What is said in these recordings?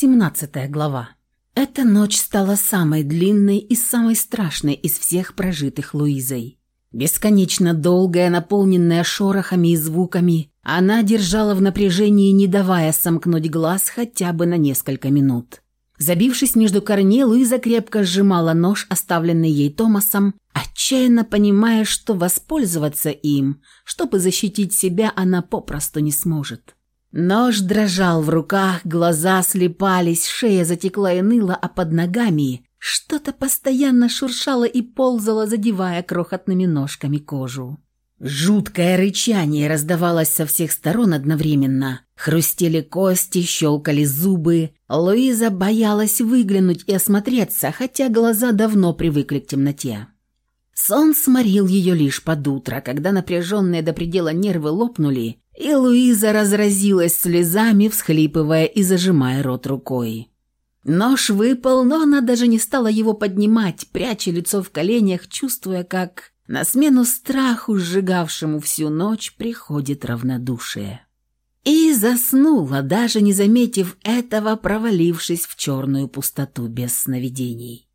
17 глава. Эта ночь стала самой длинной и самой страшной из всех прожитых Луизой. Бесконечно долгая, наполненная шорохами и звуками, она держала в напряжении, не давая сомкнуть глаз хотя бы на несколько минут. Забившись между корней, Луиза крепко сжимала нож, оставленный ей Томасом, отчаянно понимая, что воспользоваться им, чтобы защитить себя, она попросту не сможет. Нож дрожал в руках, глаза слепались, шея затекла и ныла, а под ногами что-то постоянно шуршало и ползало, задевая крохотными ножками кожу. Жуткое рычание раздавалось со всех сторон одновременно. Хрустели кости, щелкали зубы. Луиза боялась выглянуть и осмотреться, хотя глаза давно привыкли к темноте. Сон сморил ее лишь под утро, когда напряженные до предела нервы лопнули, и Луиза разразилась слезами, всхлипывая и зажимая рот рукой. Нож выпал, но она даже не стала его поднимать, пряча лицо в коленях, чувствуя, как на смену страху, сжигавшему всю ночь, приходит равнодушие. И заснула, даже не заметив этого, провалившись в черную пустоту без сновидений.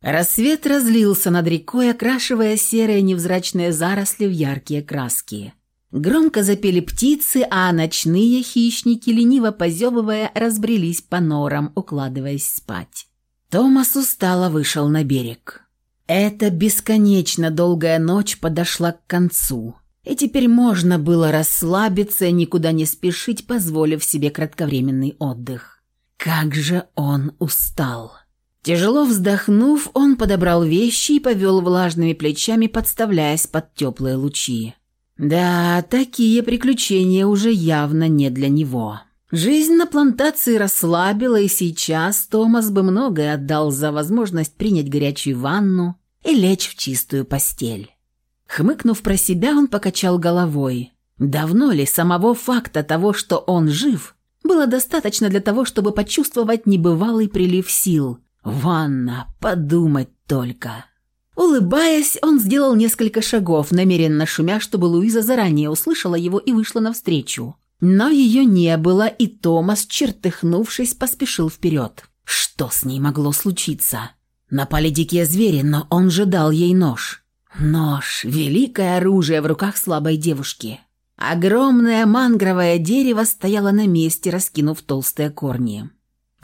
Рассвет разлился над рекой, окрашивая серые невзрачные заросли в яркие краски. Громко запели птицы, а ночные хищники, лениво позевывая, разбрелись по норам, укладываясь спать. Томас устало вышел на берег. Эта бесконечно долгая ночь подошла к концу, и теперь можно было расслабиться и никуда не спешить, позволив себе кратковременный отдых. Как же он устал! Тяжело вздохнув, он подобрал вещи и повел влажными плечами, подставляясь под теплые лучи. Да, такие приключения уже явно не для него. Жизнь на плантации расслабила, и сейчас Томас бы многое отдал за возможность принять горячую ванну и лечь в чистую постель. Хмыкнув про себя, он покачал головой. Давно ли самого факта того, что он жив, было достаточно для того, чтобы почувствовать небывалый прилив сил? Ванна, подумать только. Улыбаясь, он сделал несколько шагов, намеренно шумя, чтобы Луиза заранее услышала его и вышла навстречу. Но ее не было, и Томас, чертыхнувшись, поспешил вперед. Что с ней могло случиться? Напали дикие звери, но он же дал ей нож. Нож – великое оружие в руках слабой девушки. Огромное мангровое дерево стояло на месте, раскинув толстые корни.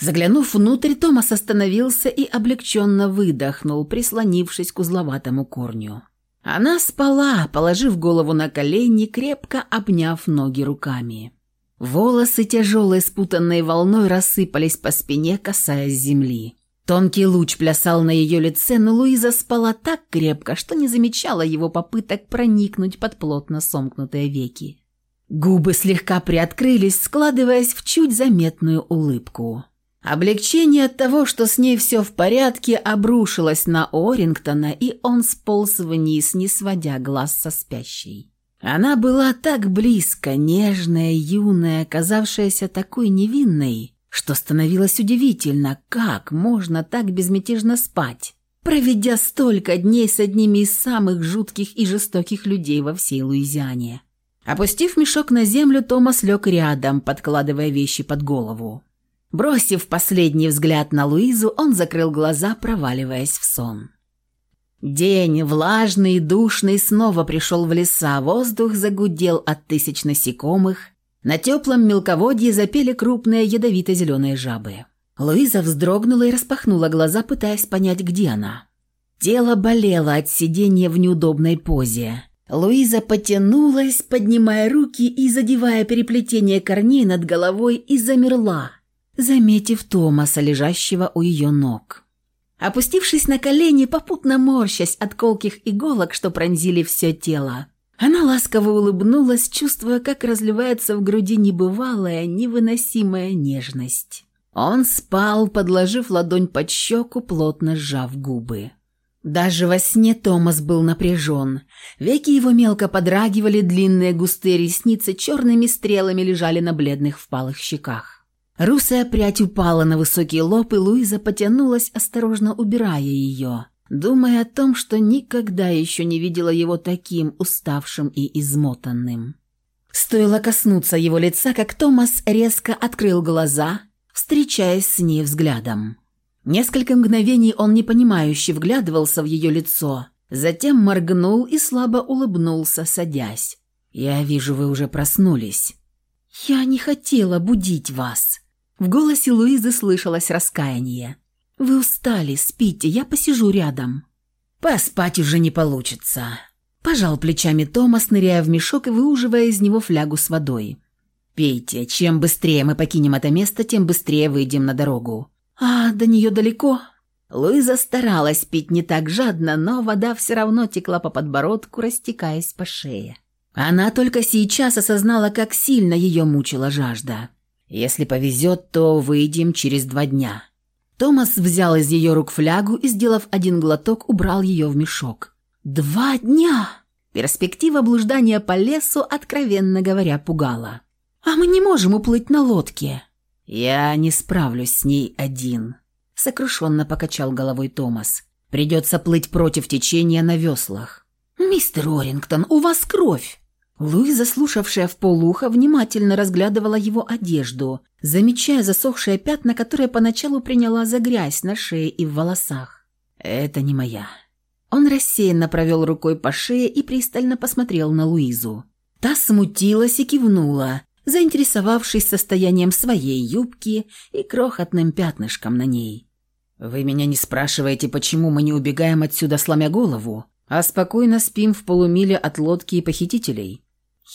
Заглянув внутрь, Томас остановился и облегченно выдохнул, прислонившись к узловатому корню. Она спала, положив голову на колени, крепко обняв ноги руками. Волосы тяжелой спутанной волной рассыпались по спине, касаясь земли. Тонкий луч плясал на ее лице, но Луиза спала так крепко, что не замечала его попыток проникнуть под плотно сомкнутые веки. Губы слегка приоткрылись, складываясь в чуть заметную улыбку. Облегчение от того, что с ней все в порядке, обрушилось на Орингтона, и он сполз вниз, не сводя глаз со спящей. Она была так близко, нежная, юная, казавшаяся такой невинной, что становилось удивительно, как можно так безмятежно спать, проведя столько дней с одними из самых жутких и жестоких людей во всей Луизиане. Опустив мешок на землю, Томас лег рядом, подкладывая вещи под голову. Бросив последний взгляд на Луизу, он закрыл глаза, проваливаясь в сон. День, влажный и душный, снова пришел в леса, воздух загудел от тысяч насекомых, на теплом мелководье запели крупные ядовито-зеленые жабы. Луиза вздрогнула и распахнула глаза, пытаясь понять, где она. Тело болело от сидения в неудобной позе. Луиза потянулась, поднимая руки и задевая переплетение корней над головой, и замерла – заметив Томаса, лежащего у ее ног. Опустившись на колени, попутно морщась от колких иголок, что пронзили все тело, она ласково улыбнулась, чувствуя, как разливается в груди небывалая, невыносимая нежность. Он спал, подложив ладонь под щеку, плотно сжав губы. Даже во сне Томас был напряжен. Веки его мелко подрагивали, длинные густые ресницы черными стрелами лежали на бледных впалых щеках. Русая прядь упала на высокий лоб, и Луиза потянулась, осторожно убирая ее, думая о том, что никогда еще не видела его таким уставшим и измотанным. Стоило коснуться его лица, как Томас резко открыл глаза, встречая встречаясь с ней взглядом. Несколько мгновений он непонимающе вглядывался в ее лицо, затем моргнул и слабо улыбнулся, садясь. «Я вижу, вы уже проснулись». «Я не хотела будить вас». В голосе Луизы слышалось раскаяние. «Вы устали, спите, я посижу рядом». «Поспать уже не получится», – пожал плечами Томас, ныряя в мешок и выуживая из него флягу с водой. «Пейте, чем быстрее мы покинем это место, тем быстрее выйдем на дорогу». «А до нее далеко?» Луиза старалась пить не так жадно, но вода все равно текла по подбородку, растекаясь по шее. Она только сейчас осознала, как сильно ее мучила жажда. «Если повезет, то выйдем через два дня». Томас взял из ее рук флягу и, сделав один глоток, убрал ее в мешок. «Два дня!» Перспектива блуждания по лесу, откровенно говоря, пугала. «А мы не можем уплыть на лодке». «Я не справлюсь с ней один», — сокрушенно покачал головой Томас. «Придется плыть против течения на веслах». «Мистер Орингтон, у вас кровь!» Луиза, слушавшая в полухо, внимательно разглядывала его одежду, замечая засохшие пятна, которые поначалу приняла за грязь на шее и в волосах. «Это не моя». Он рассеянно провел рукой по шее и пристально посмотрел на Луизу. Та смутилась и кивнула, заинтересовавшись состоянием своей юбки и крохотным пятнышком на ней. «Вы меня не спрашиваете, почему мы не убегаем отсюда, сломя голову, а спокойно спим в полумиле от лодки и похитителей?»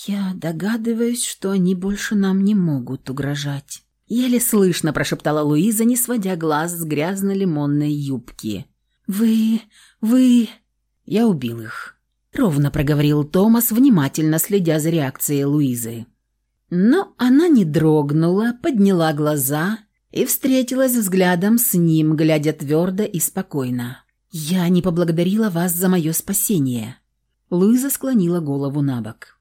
«Я догадываюсь, что они больше нам не могут угрожать». Еле слышно прошептала Луиза, не сводя глаз с грязно-лимонной юбки. «Вы... вы...» «Я убил их», — ровно проговорил Томас, внимательно следя за реакцией Луизы. Но она не дрогнула, подняла глаза и встретилась взглядом с ним, глядя твердо и спокойно. «Я не поблагодарила вас за мое спасение». Луиза склонила голову на бок.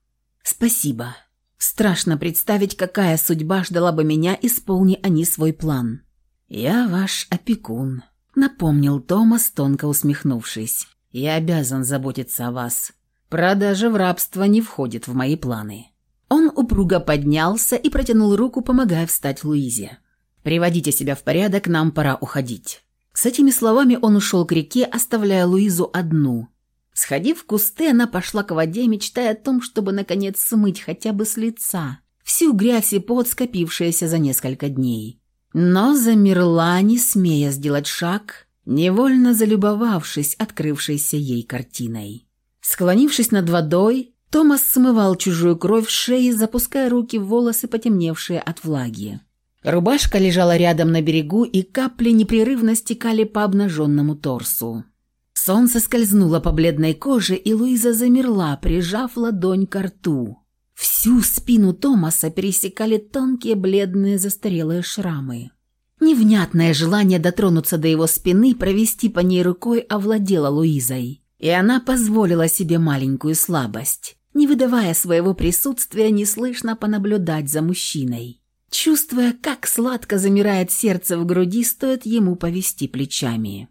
«Спасибо. Страшно представить, какая судьба ждала бы меня, исполни они свой план». «Я ваш опекун», — напомнил Томас, тонко усмехнувшись. «Я обязан заботиться о вас. Продажа в рабство не входит в мои планы». Он упруго поднялся и протянул руку, помогая встать Луизе. «Приводите себя в порядок, нам пора уходить». С этими словами он ушел к реке, оставляя Луизу одну, Сходив в кусты, она пошла к воде, мечтая о том, чтобы, наконец, смыть хотя бы с лица всю грязь и пот, скопившаяся за несколько дней. Но замерла, не смея сделать шаг, невольно залюбовавшись открывшейся ей картиной. Склонившись над водой, Томас смывал чужую кровь с шеи, запуская руки в волосы, потемневшие от влаги. Рубашка лежала рядом на берегу, и капли непрерывно стекали по обнаженному торсу. Солнце скользнуло по бледной коже, и Луиза замерла, прижав ладонь к рту. Всю спину Томаса пересекали тонкие бледные застарелые шрамы. Невнятное желание дотронуться до его спины, провести по ней рукой овладело Луизой. И она позволила себе маленькую слабость, не выдавая своего присутствия, неслышно понаблюдать за мужчиной. Чувствуя, как сладко замирает сердце в груди, стоит ему повести плечами.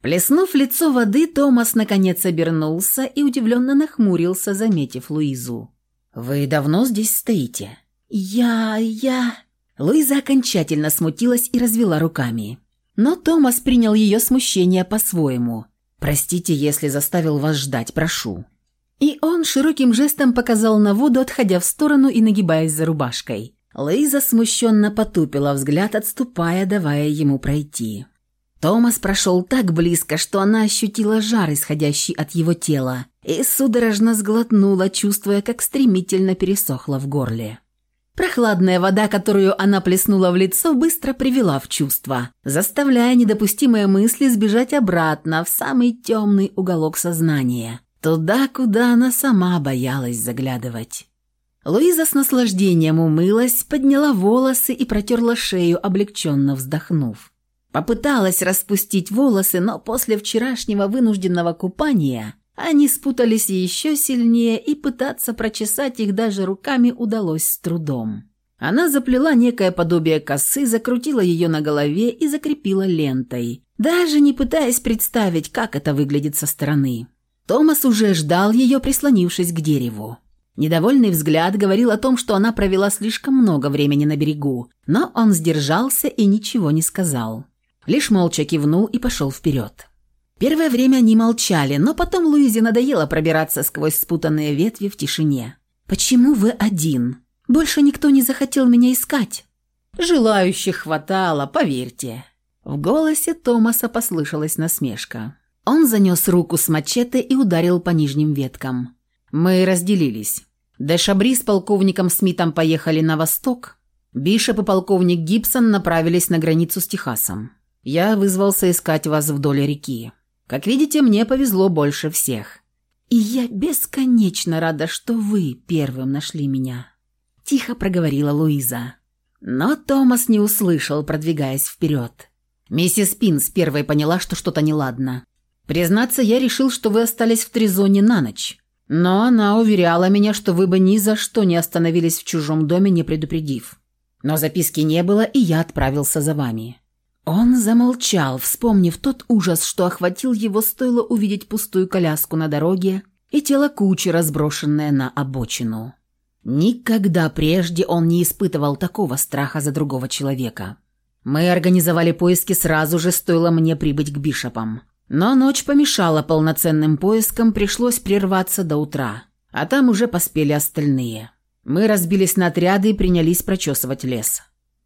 Плеснув лицо воды, Томас наконец обернулся и удивленно нахмурился, заметив Луизу. «Вы давно здесь стоите?» «Я... я...» Луиза окончательно смутилась и развела руками. Но Томас принял ее смущение по-своему. «Простите, если заставил вас ждать, прошу». И он широким жестом показал на воду, отходя в сторону и нагибаясь за рубашкой. Луиза смущенно потупила взгляд, отступая, давая ему пройти. Томас прошел так близко, что она ощутила жар, исходящий от его тела, и судорожно сглотнула, чувствуя, как стремительно пересохло в горле. Прохладная вода, которую она плеснула в лицо, быстро привела в чувство, заставляя недопустимые мысли сбежать обратно в самый темный уголок сознания, туда, куда она сама боялась заглядывать. Луиза с наслаждением умылась, подняла волосы и протерла шею, облегченно вздохнув. Попыталась распустить волосы, но после вчерашнего вынужденного купания они спутались еще сильнее, и пытаться прочесать их даже руками удалось с трудом. Она заплела некое подобие косы, закрутила ее на голове и закрепила лентой, даже не пытаясь представить, как это выглядит со стороны. Томас уже ждал ее, прислонившись к дереву. Недовольный взгляд говорил о том, что она провела слишком много времени на берегу, но он сдержался и ничего не сказал. Лишь молча кивнул и пошел вперед. Первое время они молчали, но потом Луизе надоело пробираться сквозь спутанные ветви в тишине. «Почему вы один? Больше никто не захотел меня искать?» «Желающих хватало, поверьте». В голосе Томаса послышалась насмешка. Он занес руку с мачете и ударил по нижним веткам. Мы разделились. Дэшабри с полковником Смитом поехали на восток. Бишоп и полковник Гибсон направились на границу с Техасом. Я вызвался искать вас вдоль реки. Как видите, мне повезло больше всех. И я бесконечно рада, что вы первым нашли меня. Тихо проговорила Луиза. Но Томас не услышал, продвигаясь вперед. Миссис Пинс первой поняла, что что-то неладно. Признаться, я решил, что вы остались в Тризоне на ночь. Но она уверяла меня, что вы бы ни за что не остановились в чужом доме, не предупредив. Но записки не было, и я отправился за вами». Он замолчал, вспомнив тот ужас, что охватил его, стоило увидеть пустую коляску на дороге и тело кучи, разброшенное на обочину. Никогда прежде он не испытывал такого страха за другого человека. Мы организовали поиски сразу же, стоило мне прибыть к бишопам. Но ночь помешала полноценным поискам, пришлось прерваться до утра. А там уже поспели остальные. Мы разбились на отряды и принялись прочесывать лес.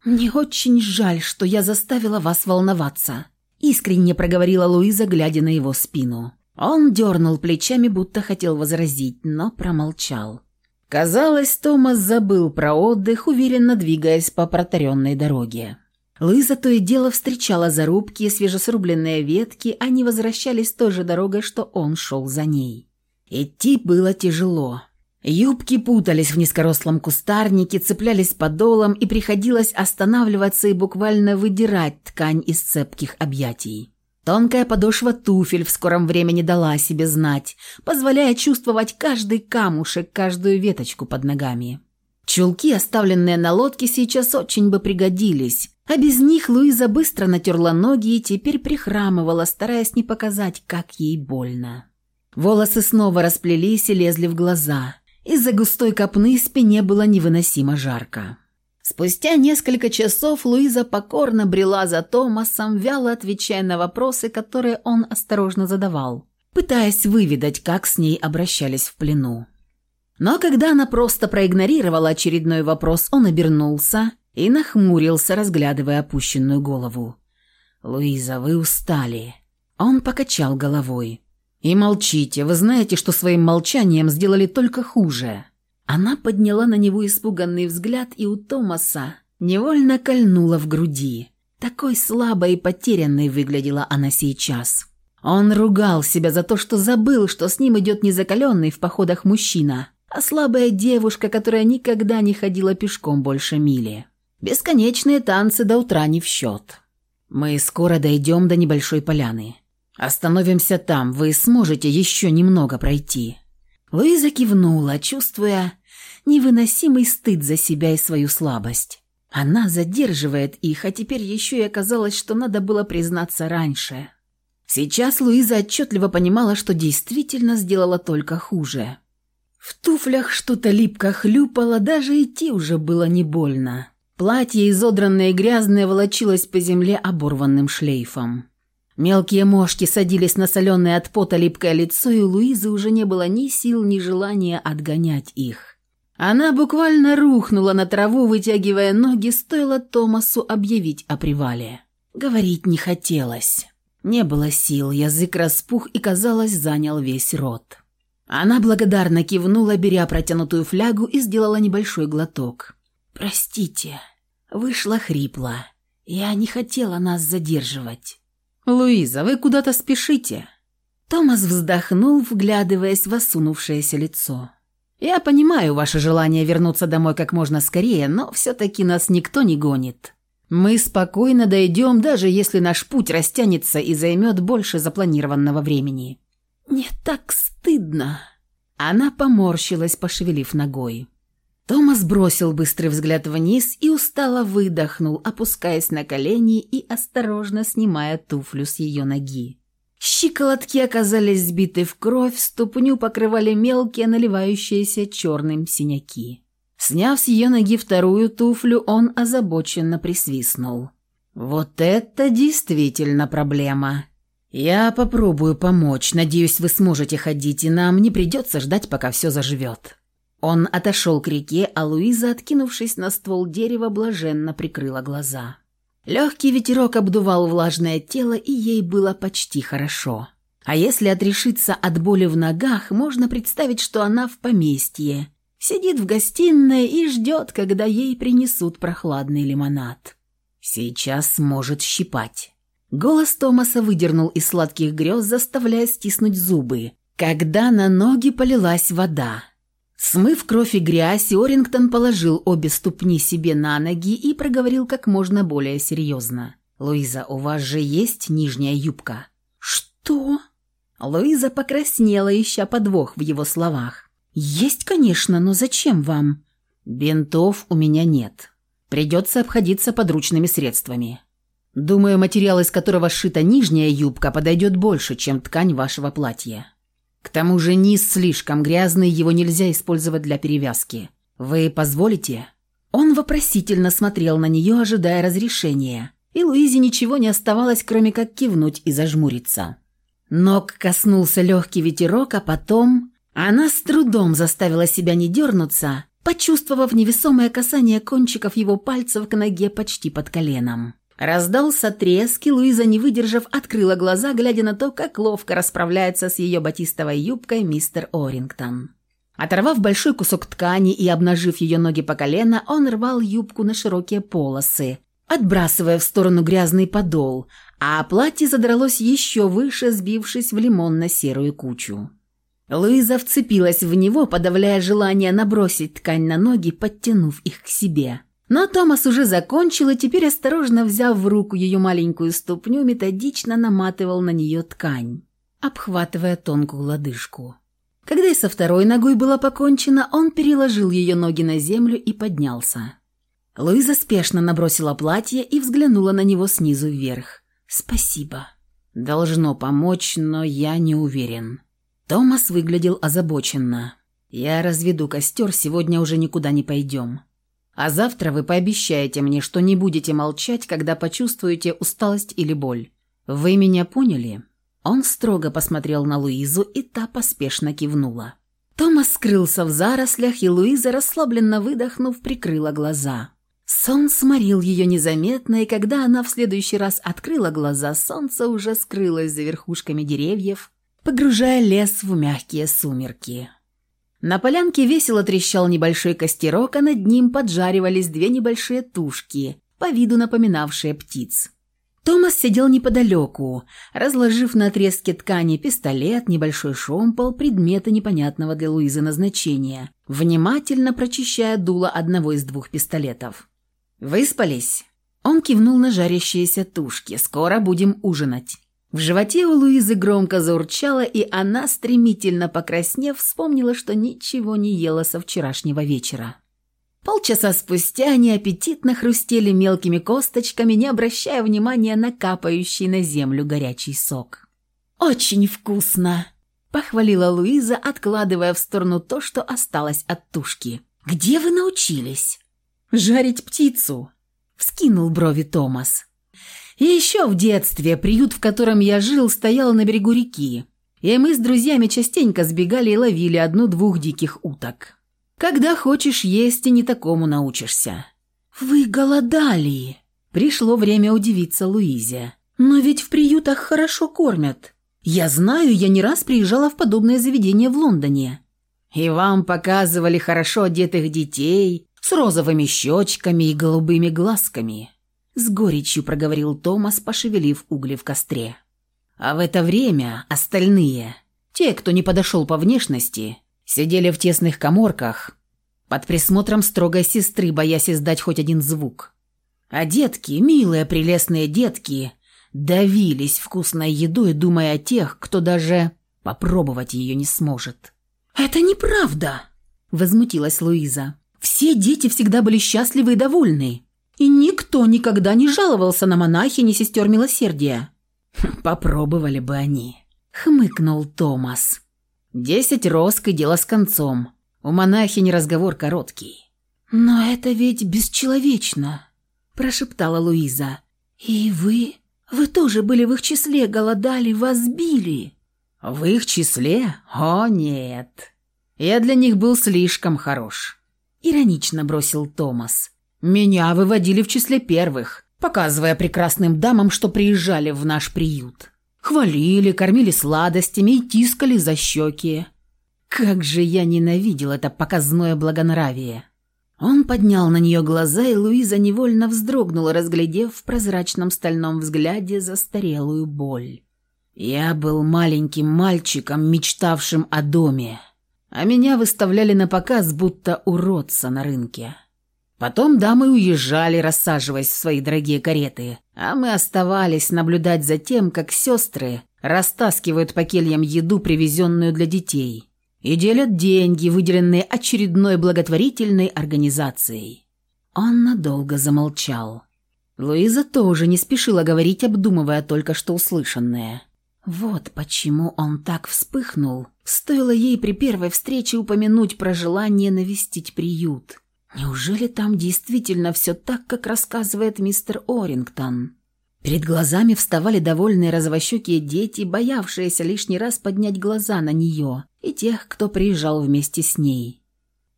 «Мне очень жаль, что я заставила вас волноваться», – искренне проговорила Луиза, глядя на его спину. Он дернул плечами, будто хотел возразить, но промолчал. Казалось, Томас забыл про отдых, уверенно двигаясь по протаренной дороге. Луиза то и дело встречала зарубки и свежесрубленные ветки, они возвращались той же дорогой, что он шел за ней. Идти было тяжело. Юбки путались в низкорослом кустарнике, цеплялись подолом, и приходилось останавливаться и буквально выдирать ткань из цепких объятий. Тонкая подошва туфель в скором времени дала о себе знать, позволяя чувствовать каждый камушек, каждую веточку под ногами. Чулки, оставленные на лодке, сейчас очень бы пригодились, а без них Луиза быстро натерла ноги и теперь прихрамывала, стараясь не показать, как ей больно. Волосы снова расплелись и лезли в глаза. Из-за густой копны спине было невыносимо жарко. Спустя несколько часов Луиза покорно брела за Томасом, вяло отвечая на вопросы, которые он осторожно задавал, пытаясь выведать, как с ней обращались в плену. Но когда она просто проигнорировала очередной вопрос, он обернулся и нахмурился, разглядывая опущенную голову. «Луиза, вы устали». Он покачал головой. «И молчите, вы знаете, что своим молчанием сделали только хуже». Она подняла на него испуганный взгляд, и у Томаса невольно кольнула в груди. Такой слабой и потерянной выглядела она сейчас. Он ругал себя за то, что забыл, что с ним идет незакаленный в походах мужчина, а слабая девушка, которая никогда не ходила пешком больше мили. Бесконечные танцы до утра не в счет. Мы скоро дойдем до небольшой поляны. Остановимся там, вы сможете еще немного пройти». Луиза кивнула, чувствуя невыносимый стыд за себя и свою слабость. Она задерживает их, а теперь еще и оказалось, что надо было признаться раньше. Сейчас Луиза отчетливо понимала, что действительно сделала только хуже. В туфлях что-то липко хлюпало, даже идти уже было не больно. Платье, изодранное и грязное, волочилось по земле оборванным шлейфом. Мелкие мошки садились на соленое от пота липкое лицо, и у Луизы уже не было ни сил, ни желания отгонять их. Она буквально рухнула на траву, вытягивая ноги, стоило Томасу объявить о привале. Говорить не хотелось. Не было сил, язык распух и, казалось, занял весь рот. Она благодарно кивнула, беря протянутую флягу и сделала небольшой глоток. «Простите», — вышла хрипло. «Я не хотела нас задерживать». «Луиза, вы куда-то спешите?» Томас вздохнул, вглядываясь в осунувшееся лицо. «Я понимаю ваше желание вернуться домой как можно скорее, но все-таки нас никто не гонит. Мы спокойно дойдем, даже если наш путь растянется и займет больше запланированного времени». «Мне так стыдно!» Она поморщилась, пошевелив ногой. Томас бросил быстрый взгляд вниз и устало выдохнул, опускаясь на колени и осторожно снимая туфлю с ее ноги. Щиколотки оказались сбиты в кровь, ступню покрывали мелкие, наливающиеся черным синяки. Сняв с ее ноги вторую туфлю, он озабоченно присвистнул. «Вот это действительно проблема. Я попробую помочь. Надеюсь, вы сможете ходить, и нам не придется ждать, пока все заживет». Он отошел к реке, а Луиза, откинувшись на ствол дерева, блаженно прикрыла глаза. Легкий ветерок обдувал влажное тело, и ей было почти хорошо. А если отрешиться от боли в ногах, можно представить, что она в поместье, сидит в гостиной и ждет, когда ей принесут прохладный лимонад. Сейчас может щипать. Голос Томаса выдернул из сладких грез, заставляя стиснуть зубы, когда на ноги полилась вода. Смыв кровь и грязь, Орингтон положил обе ступни себе на ноги и проговорил как можно более серьезно. «Луиза, у вас же есть нижняя юбка?» «Что?» Луиза покраснела, ища подвох в его словах. «Есть, конечно, но зачем вам?» «Бинтов у меня нет. Придется обходиться подручными средствами. Думаю, материал, из которого сшита нижняя юбка, подойдет больше, чем ткань вашего платья». К тому же низ слишком грязный, его нельзя использовать для перевязки. Вы позволите?» Он вопросительно смотрел на нее, ожидая разрешения, и Луизе ничего не оставалось, кроме как кивнуть и зажмуриться. Ног коснулся легкий ветерок, а потом она с трудом заставила себя не дернуться, почувствовав невесомое касание кончиков его пальцев к ноге почти под коленом. Раздался треск, и Луиза, не выдержав, открыла глаза, глядя на то, как ловко расправляется с ее батистовой юбкой мистер Орингтон. Оторвав большой кусок ткани и обнажив ее ноги по колено, он рвал юбку на широкие полосы, отбрасывая в сторону грязный подол, а платье задралось еще выше, сбившись в лимонно-серую кучу. Луиза вцепилась в него, подавляя желание набросить ткань на ноги, подтянув их к себе – но Томас уже закончил и теперь, осторожно взяв в руку ее маленькую ступню, методично наматывал на нее ткань, обхватывая тонкую лодыжку. Когда и со второй ногой было покончено, он переложил ее ноги на землю и поднялся. Луиза спешно набросила платье и взглянула на него снизу вверх. «Спасибо. Должно помочь, но я не уверен». Томас выглядел озабоченно. «Я разведу костер, сегодня уже никуда не пойдем. А завтра вы пообещаете мне, что не будете молчать, когда почувствуете усталость или боль. Вы меня поняли?» Он строго посмотрел на Луизу, и та поспешно кивнула. Томас скрылся в зарослях, и Луиза, расслабленно выдохнув, прикрыла глаза. Сон сморил ее незаметно, и когда она в следующий раз открыла глаза, солнце уже скрылось за верхушками деревьев, погружая лес в мягкие сумерки. На полянке весело трещал небольшой костерок, а над ним поджаривались две небольшие тушки, по виду напоминавшие птиц. Томас сидел неподалеку, разложив на отрезке ткани пистолет, небольшой шомпол, предметы непонятного для Луизы назначения, внимательно прочищая дуло одного из двух пистолетов. «Выспались?» Он кивнул на жарящиеся тушки. «Скоро будем ужинать». В животе у Луизы громко заурчало, и она, стремительно покраснев, вспомнила, что ничего не ела со вчерашнего вечера. Полчаса спустя они аппетитно хрустели мелкими косточками, не обращая внимания на капающий на землю горячий сок. «Очень вкусно!» – похвалила Луиза, откладывая в сторону то, что осталось от тушки. «Где вы научились?» «Жарить птицу!» – вскинул брови Томас. И еще в детстве приют, в котором я жил, стоял на берегу реки, и мы с друзьями частенько сбегали и ловили одну-двух диких уток. Когда хочешь есть, и не такому научишься. «Вы голодали!» Пришло время удивиться Луизе. «Но ведь в приютах хорошо кормят. Я знаю, я не раз приезжала в подобное заведение в Лондоне. И вам показывали хорошо одетых детей с розовыми щечками и голубыми глазками. С горечью проговорил Томас, пошевелив угли в костре. А в это время остальные, те, кто не подошел по внешности, сидели в тесных коморках под присмотром строгой сестры, боясь издать хоть один звук. А детки, милые прелестные детки, давились вкусной едой, думая о тех, кто даже попробовать ее не сможет. «Это неправда!» – возмутилась Луиза. «Все дети всегда были счастливы и довольны. Никто никогда не жаловался на монахини сестер милосердия. «Попробовали бы они», — хмыкнул Томас. «Десять роск и дело с концом. У монахини разговор короткий». «Но это ведь бесчеловечно», – прошептала Луиза. «И вы? Вы тоже были в их числе, голодали, вас били». «В их числе? О, нет. Я для них был слишком хорош», – иронично бросил Томас. «Меня выводили в числе первых, показывая прекрасным дамам, что приезжали в наш приют. Хвалили, кормили сладостями и тискали за щеки. Как же я ненавидел это показное благонравие!» Он поднял на нее глаза, и Луиза невольно вздрогнула, разглядев в прозрачном стальном взгляде застарелую боль. «Я был маленьким мальчиком, мечтавшим о доме, а меня выставляли на показ, будто уродца на рынке. Потом дамы уезжали, рассаживаясь в свои дорогие кареты, а мы оставались наблюдать за тем, как сестры растаскивают по кельям еду, привезенную для детей» и делят деньги, выделенные очередной благотворительной организацией. Он надолго замолчал. Луиза тоже не спешила говорить, обдумывая только что услышанное. Вот почему он так вспыхнул. Стоило ей при первой встрече упомянуть про желание навестить приют. Неужели там действительно все так, как рассказывает мистер Орингтон? Перед глазами вставали довольные розовощекие дети, боявшиеся лишний раз поднять глаза на нее, и тех, кто приезжал вместе с ней.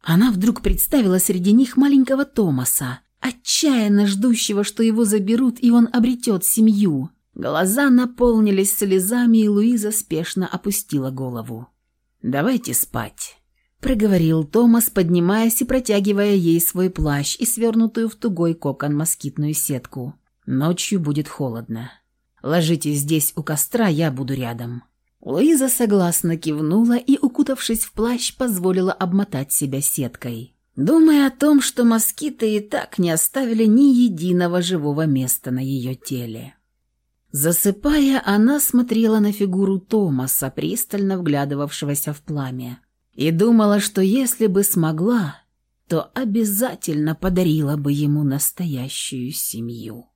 Она вдруг представила среди них маленького Томаса, отчаянно ждущего, что его заберут, и он обретет семью. Глаза наполнились слезами, и Луиза спешно опустила голову. «Давайте спать», — проговорил Томас, поднимаясь и протягивая ей свой плащ и свернутую в тугой кокон москитную сетку. Ночью будет холодно. Ложитесь здесь у костра, я буду рядом». Луиза согласно кивнула и, укутавшись в плащ, позволила обмотать себя сеткой, думая о том, что москиты и так не оставили ни единого живого места на ее теле. Засыпая, она смотрела на фигуру Томаса, пристально вглядывавшегося в пламя, и думала, что если бы смогла, то обязательно подарила бы ему настоящую семью.